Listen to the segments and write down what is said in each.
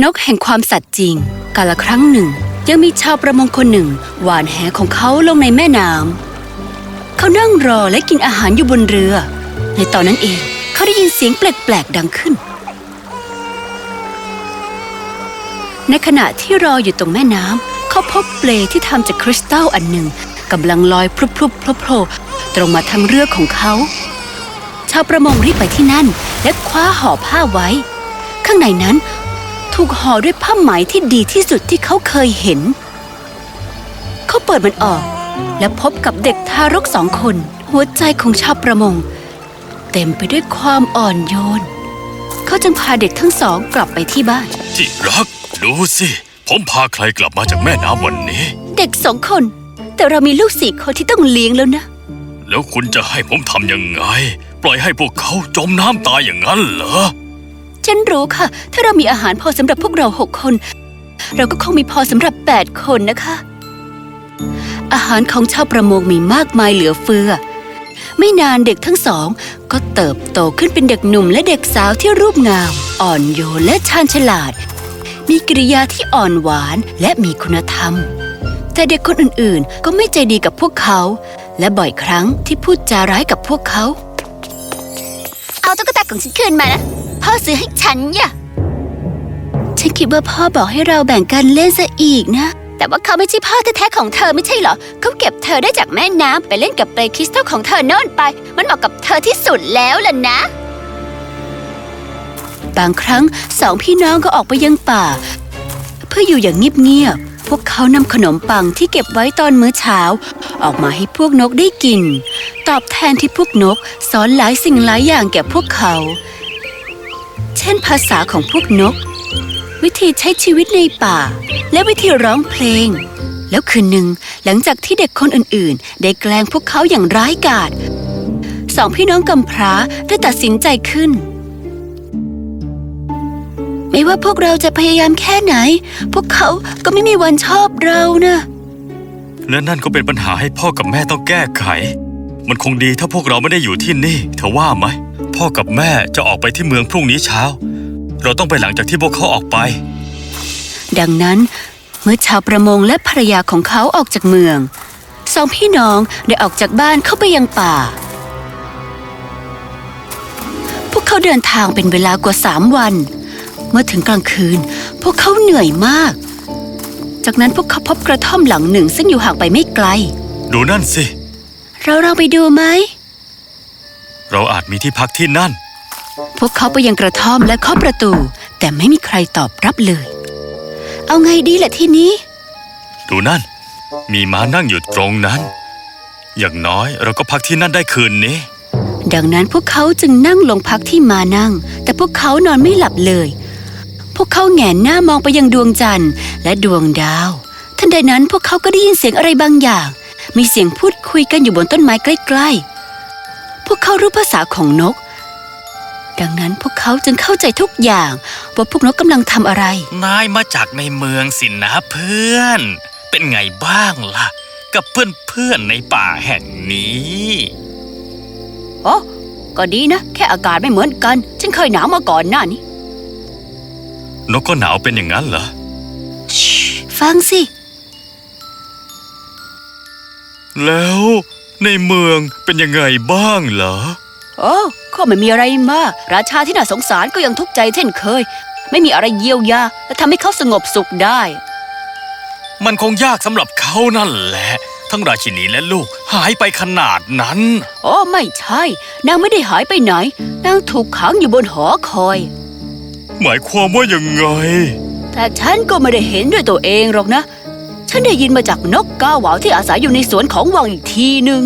นกแห่งความสัตย์จริง กาละครั้งหนึ่ง ยังมีชาวประมงคนหนึ่ง หวานแหของเขาลงในแม่น้ำเขานั่งรอและกินอาหารอยู่บนเรือ ในตอนนั้นเองเขาได้ยินเสียงแปลกๆดังขึ้น ในขณะที่รออยู่ตรงแม่น้ำเขาพบเปลที่ทำจากคริสตัลอันหนึ่งกำลังลอยพลุบพลุบโผล่ตรงมาทางเรือของเขา ชาวประมงรีบไปที่นั่น และคว้าห่อผ้าไว้ ข้างในนั้น ถูกห่อด้วยผ้าไหมที่ดีที่สุดที่เขาเคยเห็น เขาเปิดมันออก และพบกับเด็กทารกสองคน หัวใจของชาวประมง เต็มไปด้วยความอ่อนโยน เขาจึงพาเด็กทั้งสองกลับไปที่บ้าน ที่รัก ดูสิ ผมพาใครกลับมาจากแม่น้ำวันนี้ เด็กสองคน แต่เรามีลูกสี่คนที่ต้องเลี้ยงแล้วนะ แล้วคุณจะให้ผมทำยังไง ปล่อยให้พวกเขาจมน้ำตายอย่างนั้นเหรอ ฉันรู้ค่ะ ถ้าเรามีอาหารพอสำหรับพวกเราหกคน เราก็คงมีพอสำหรับแปดคนนะคะ อาหารของชาวประมงมีมากมายเหลือเฟือ ไม่นานเด็กทั้งสอง ก็เติบโตขึ้นเป็นเด็กหนุ่มและเด็กสาวที่รูปงาม อ่อนโยนและชาญฉลาด มีกิริยาที่อ่อนหวานและมีคุณธรรม แต่เด็กคนอื่นๆ ก็ไม่ใจดีกับพวกเขา และบ่อยครั้งที่พูดจาร้ายกับพวกเขา เอาตุ๊กตาของฉันคืนมานะ พ่อซื้อให้ฉันอย่ะ ฉันคิดว่าพ่อบอกให้เราแบ่งกันเล่นซะอีกนะ แต่ว่าเขาไม่ใช่พ่อแท้ๆของเธอไม่ใช่เหรอ เขาเก็บเธอได้จากแม่น้ำไปเล่นกับเปลคริสตัลของเธอโน่นไป มันเหมาะกับเธอที่สุดแล้วล่ะนะ บางครั้งสองพี่น้องก็ออกไปยังป่า เพื่ออยู่อย่างเงียบๆ พวกเขานำขนมปังที่เก็บไว้ตอนมื้อเช้า ออกมาให้พวกนกได้กิน ตอบแทนที่พวกนกสอนหลายสิ่งหลายอย่างแก่พวกเขา เช่นภาษาของพวกนก วิธีใช้ชีวิตในป่า และวิธีร้องเพลง แล้วคืนหนึ่งหลังจากที่เด็กคนอื่นๆ ได้แกล้งพวกเขาอย่างร้ายกาจสองพี่น้องกำพร้าได้ตัดสินใจขึ้น ไม่ว่าพวกเราจะพยายามแค่ไหน พวกเขาก็ไม่มีวันชอบเรานะและนั่นก็เป็นปัญหาให้พ่อกับแม่ต้องแก้ไข มันคงดีถ้าพวกเราไม่ได้อยู่ที่นี่ เธอว่าไหม พ่อกับแม่จะออกไปที่เมืองพรุ่งนี้เช้า เราต้องไปหลังจากที่พวกเขาออกไป ดังนั้นเมื่อชาวประมงและภรรยาของเขาออกจากเมือง สองพี่น้องได้ออกจากบ้านเข้าไปยังป่า พวกเขาเดินทางเป็นเวลากว่าสามวัน เมื่อถึงกลางคืน พวกเขาเหนื่อยมาก จากนั้นพวกเขาพบกระท่อมหลังหนึ่งซึ่งอยู่ห่างไปไม่ไกล ดูนั่นสิ เราเราไปดูไหม เราอาจมีที่พักที่นั่น พวกเขาไปยังกระท่อมและเคาะประตู แต่ไม่มีใครตอบรับเลย เอาไงดีล่ะทีนี้ ดูนั่น มีม้านั่งอยู่ตรงนั้น อย่างน้อยเราก็พักที่นั่นได้คืนนี้ ดังนั้นพวกเขาจึงนั่งลงพักที่มานั่ง แต่พวกเขานอนไม่หลับเลย พวกเขาแหงนหน้ามองไปยังดวงจันทร์และดวงดาวทันใดนั้นพวกเขาก็ได้ยินเสียงอะไรบางอย่าง มีเสียงพูดคุยกันอยู่บนต้นไม้ใกล้ๆพ วกเขารู้ภาษาของนก ดังนั้นพวกเขาจึงเข้าใจทุกอย่าง ว่าพวกนกกำลังทำอะไร นายมาจากในเมืองสินนะเพื่อน เป็นไงบ้างล่ะ กับเพื่อนๆในป่าแห่งนี้โอ้ก็ดีนะ แค่อากาศไม่เหมือนกัน ฉันเคยหนาวมาก่อนหน้านี้ นกก็หนาวเป็นอย่างนั้นเหรอฟังสิ แล้ว ในเมืองเป็นยังไงบ้างเหรอ โอ้ก็ไม่มีอะไรมาก ราชาที่น่าสงสารก็ยังทุกข์ใจเช่นเคย ไม่มีอะไรเยียวยา และทำให้เขาสงบสุขได้ มันคงยากสำหรับเขานั่นแหละ ทั้งราชินีและลูกหายไปขนาดนั้น โอ้ไม่ใช่ นางไม่ได้หายไปไหน นางถูกขังอยู่บนหอคอย หมายความว่ายังไง แต่ฉันก็ไม่ได้เห็นด้วยตัวเองหรอกนะ ฉันได้ยินมาจากนกกาหวาวที่อาศัยอยู่ในสวนของวังอีกทีหนึ่ง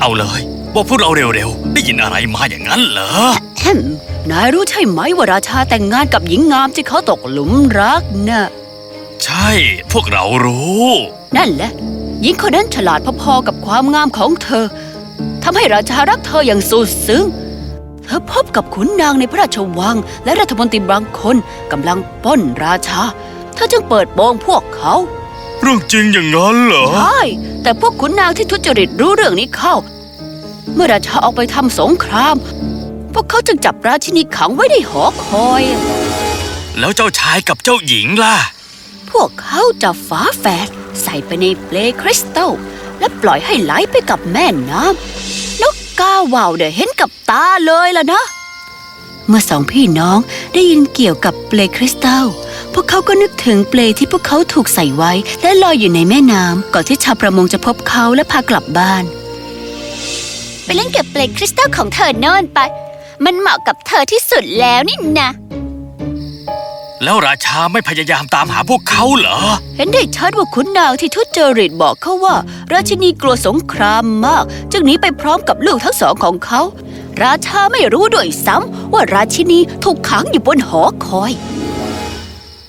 เอาเลยบอกพวกเราเร็วๆ ได้ยินอะไรมาอย่างนั้นเหรอแฮมนายรู้ใช่ไหมว่าราชาแต่งงานกับหญิงงามที่เขาตกหลุมรักน่ะใช่ พวกเรารู้ นั่นแหละ หญิงคนนั้นฉลาดพอๆกับความงามของเธอทำให้ราชารักเธออย่างสุดซึ้ง เธอพบกับขุนนางในพระราชวัง และรัฐมนตรีบางคนกำลังปล้นราชา เธอจึงเปิดโปงพวกเขา เรื่องจริงอย่างนั้นเหรอ ใช่แต่พวกขุนนางที่ทุจริตรู้เรื่องนี้เข้า เมื่อราชาออกไปทำสงคราม พวกเขาจึงจับราชินีขังไว้ในหอคอย แล้วเจ้าชายกับเจ้าหญิงล่ะ พวกเขาจะฝาแฝดใส่ไปในเปลคริสตัลและปล่อยให้ไหลไปกับแม่น้ำนกกาว่าวเดเห็นกับตาเลยล่ะนะ เมื่อสองพี่น้องได้ยินเกี่ยวกับเปลคริสตัล พวกเขาก็นึกถึงเปลที่พวกเขาถูกใส่ไว้ และลอยอยู่ในแม่น้ำก่อนที่ชาวประมงจะพบเขาและพากลับบ้าน ไปเล่นกับเปลคริสตัลของเธอโน่นไป มันเหมาะกับเธอที่สุดแล้วนี่นะแล้วราชาไม่พยายามตามหาพวกเขาเหรอ เห็นได้ชัดว่าขุนนางที่ทุจริตบอกเขาว่า ราชินีกลัวสงครามมาก จึงหนีไปพร้อมกับลูกทั้งสองของเขา ราชาไม่รู้ด้วยซ้ำว่าราชินีถูกขังอยู่บนหอคอย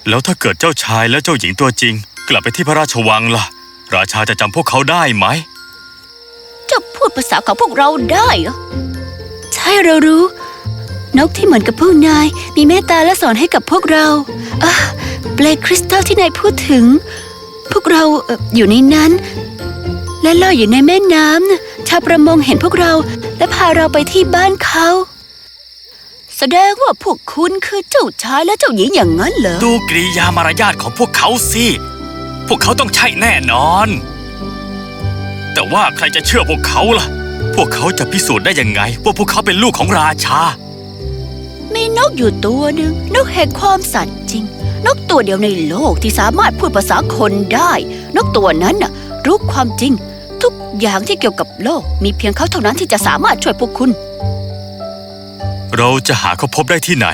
แล้วถ้าเกิดเจ้าชายและเจ้าหญิงตัวจริง กลับไปที่พระราชวังล่ะ ราชาจะจำพวกเขาได้ไหม จะพูดภาษาของพวกเราได้เหรอ ใช่เรารู้ นกที่เหมือนกับพวกนาย มีเมตตาและสอนให้กับพวกเราอะเปลคริสตัลที่นายพูดถึง พวกเราเอออยู่ในนั้น และลอยอยู่ในแม่น้ำนะชาวประมงเห็นพวกเรา และพาเราไปที่บ้านเขา สดงว่าพวกคุณคือเจ้าชายและเจ้าหญิงอย่างนั้นเหรอ ดูกริยามารยาทของพวกเขาสิ พวกเขาต้องใช่แน่นอน แต่ว่าใครจะเชื่อพวกเขาล่ะ พวกเขาจะพิสูจน์ได้ยังไง ว่าพวกเขาเป็นลูกของราชา มีนกอยู่ตัวหนึ่งนกแห่งความสัตย์จริง นกตัวเดียวในโลกที่สามารถพูดภาษาคนได้ นกตัวนั้นน่ะ รู้ความจริง ทุกอย่างที่เกี่ยวกับโลก มีเพียงเขาเท่านั้นที่จะสามารถช่วยพวกคุณ เราจะหาเขาพบได้ที่ไหน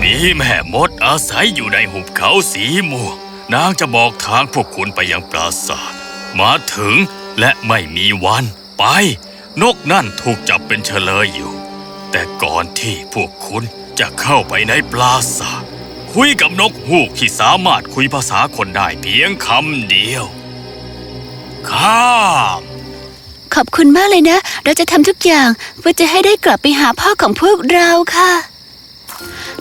มีแม่มดอาศัยอยู่ในหุบเขาสีม่วงนางจะบอกทางพวกคุณไปยังปราสาท มาถึงและไม่มีวันไป นกนั่นถูกจับเป็นเฉลยอยู่ แต่ก่อนที่พวกคุณจะเข้าไปในปราสาท คุยกับนกฮูกที่สามารถคุยภาษาคนได้เพียงคำเดียว ข้าม อบคุณมากเลยนะ เราจะทำทุกอย่างเพื่อจะให้ได้กลับไปหาพ่อของพวกเราค่ะ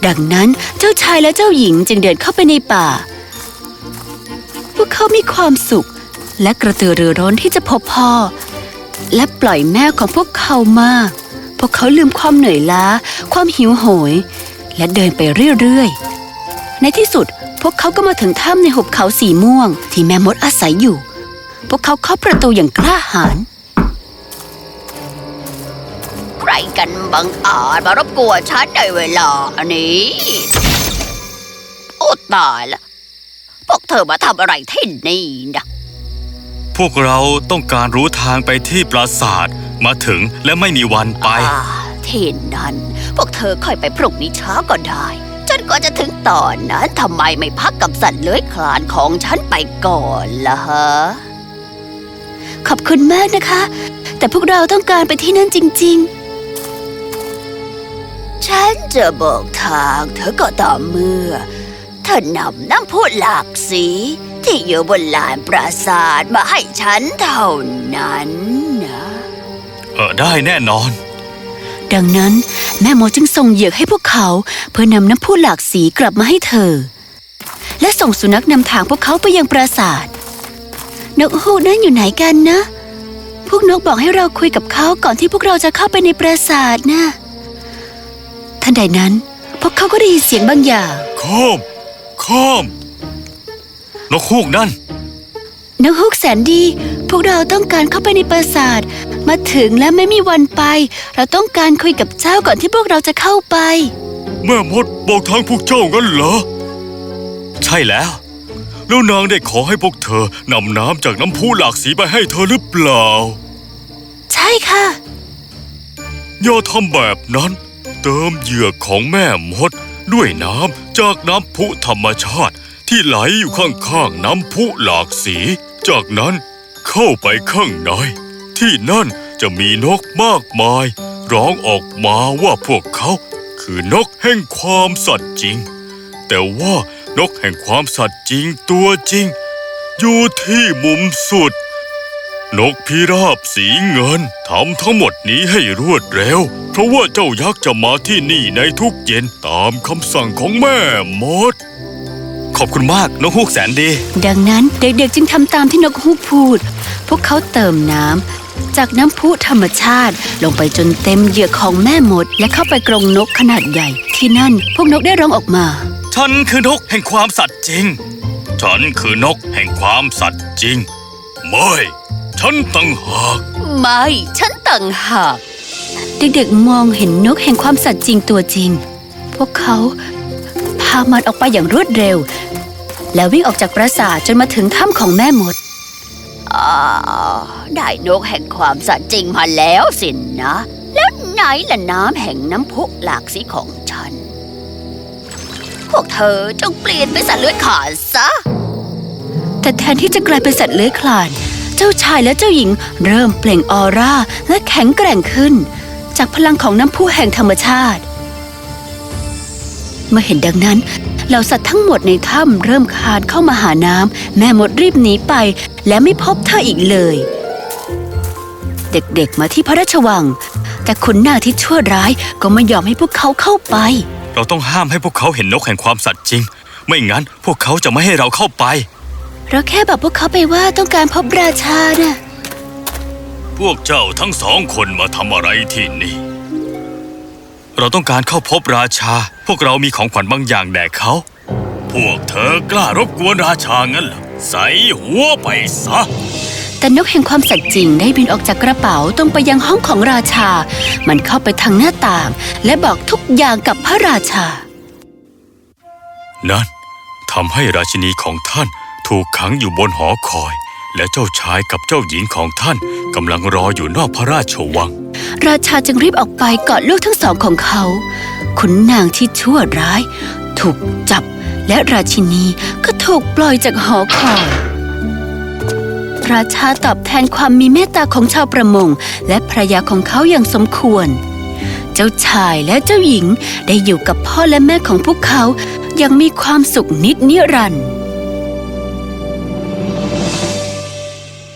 ดังนั้นเจ้าชายและเจ้าหญิงจึงเดินเข้าไปในป่า พวกเขามีความสุข และกระตือรือร้นที่จะพบพ่อ และปล่อยแม่ของพวกเขามาก พวกเขาลืมความเหนื่อยล้า ความหิวโหย และเดินไปเรื่อยๆ ในที่สุดพวกเขาก็มาถึงถ้ำในหุบเขาสีม่วง ที่แม่มดอาศัยอยู่ พวกเขาเคาะประตูอย่างกล้าหาญ กันบังอาจมารบกวนฉันในเวลานี้ โอ้ตายละพวกเธอมาทำอะไรที่นี่นะพวกเราต้องการรู้ทางไปที่ปราสาทมาถึงและไม่มีวันไปอ่าที่นั้น พวกเธอค่อยไปพรุ่งนี้เช้าก็ได้จนกว่าจะถึงตอนนั้นทำไมไม่พักกับสัตว์เลื้อยคลานของฉันไปก่อนล่ะฮะ ขอบคุณมากนะคะ แต่พวกเราต้องการไปที่นั่นจริง ๆ ฉันจะบอกทางเธอก็ต่อเมื่อเธอนำน้ำพุหลากสี ที่อยู่บนลานปราสาทมาให้ฉันเท่านั้นนะเออได้แน่นอน ดังนั้นแม่หมอจึงส่งเหยือกให้พวกเขาเพื่อนำน้ำพุหลากสีกลับมาให้เธอ และส่งสุนัขนำทางพวกเขาไปยังปราสาทนกฮูกนั้นอยู่ไหนกันนะ พวกนกบอกให้เราคุยกับเขาก่อนที่พวกเราจะเข้าไปในปราสาทนะ ทันใดนั้นพวกเขาก็ได้ยินเสียงบางอย่างข้ามข้ามนกฮูกนั่นนกฮูกแสนดี พวกเราต้องการเข้าไปในปราสาท มาถึงและไม่มีวันไป เราต้องการคุยกับเจ้าก่อนที่พวกเราจะเข้าไป แม่มดบอกทางพวกเจ้างั้นเหรอ ใช่แล้ว แล้วนางได้ขอให้พวกเธอนำน้ำจากน้ำพุหลากสีไปให้เธอหรือเปล่า ใช่ค่ะ อย่าทำแบบนั้น เติมเหยือกของแม่มด ด้วยน้ำจากน้ำพุธรรมชาติ ที่ไหลอยู่ข้างๆน้ำพุหลากสี จากนั้นเข้าไปข้างในที่นั่นจะมีนกมากมาย ร้องออกมาว่าพวกเขา คือนกแห่งความสัตย์จริง แต่ว่านกแห่งความสัตย์จริงตัวจริง อยู่ที่มุมสุด นกพิราบสีเงินทำทั้งหมดนี้ให้รวดเร็ว ราะว่าเจ้ายักษ์จะมาที่นี่ในทุกเย็นตามคำสั่งของแม่มด ขอบคุณมากนกฮูกแสนดี ดังนั้นเด็กๆจึงทำตามที่นกฮูกพูด พวกเขาเติมน้ำจากน้ำพุธรรมชาติ ลงไปจนเต็มเหยือกของแม่มด และเข้าไปกรงนกขนาดใหญ่ ที่นั่นพวกนกได้ร้องออกมา ฉันคือนกแห่งความสัตย์จริง ฉันคือนกแห่งความสัตย์จริง ไม่ ฉันตั้งหาก ไม่ ฉันต่างหาก เด็กๆมองเห็นนกแห่งความสัตย์จริงตัวจริง พวกเขาพามันออกไปอย่างรวดเร็ว แล้ววิ่งออกจากปราสาทจนมาถึงถ้ำของแม่มดอ่าได้นกแห่งความสัตย์จริงมาแล้วสินนะ แล้วไหนล่ะน้ำแห่งน้ำพุหลากสีของฉัน พวกเธอจงเปลี่ยนเป็นสัตว์เลื้อยคลานซะ แต่แทนที่จะกลายเป็นสัตว์เลื้อยคลาน เจ้าชายและเจ้าหญิงเริ่มเปล่งออร่าและแข็งแกร่งขึ้น จากพลังของน้ำพุแห่งธรรมชาติ เมื่อเห็นดังนั้นเหล่าสัตว์ทั้งหมดในถ้ำเริ่มคลานเข้ามาหาน้ำแม่มดรีบหนีไป และไม่พบเธออีกเลย เด็กๆมาที่พระราชวัง แต่ขุนนางที่ชั่วร้ายก็ไม่ยอมให้พวกเขาเข้าไป เราต้องห้ามให้พวกเขาเห็นนกแห่งความสัตย์จริง ไม่งั้นพวกเขาจะไม่ให้เราเข้าไป เราแค่บอกพวกเขาไปว่าต้องการพบราชาน่ะ พวกเจ้าทั้งสองคนมาทำอะไรที่นี่ เราต้องการเข้าพบราชา พวกเรามีของขวัญบางอย่างแด่เขา พวกเธอกล้ารบกวนราชางั้นเหรอ ใส่หัวไปซะแต่นกแห่งความสัตย์จริงได้บินออกจากกระเป๋าตรงไปยังห้องของราชา มันเข้าไปทางหน้าต่าง และบอกทุกอย่างกับพระราชา นั่นทำให้ราชินีของท่านถูกขังอยู่บนหอคอย และเจ้าชายกับเจ้าหญิงของท่านกำลังรออยู่นอกพระราชวัง ราชาจึงรีบออกไปกอดลูกทั้งสองของเขาขุนนางที่ชั่วร้าย ถูกจับและราชินีก็ถูกปล่อยจากหอคอยราชาตอบแทนความมีเมตตาของชาวประมง และภรรยาของเขาอย่างสมควร เจ้าชายและเจ้าหญิงได้อยู่กับพ่อและแม่ของพวกเขายังมีความสุขนิดนิรันดร์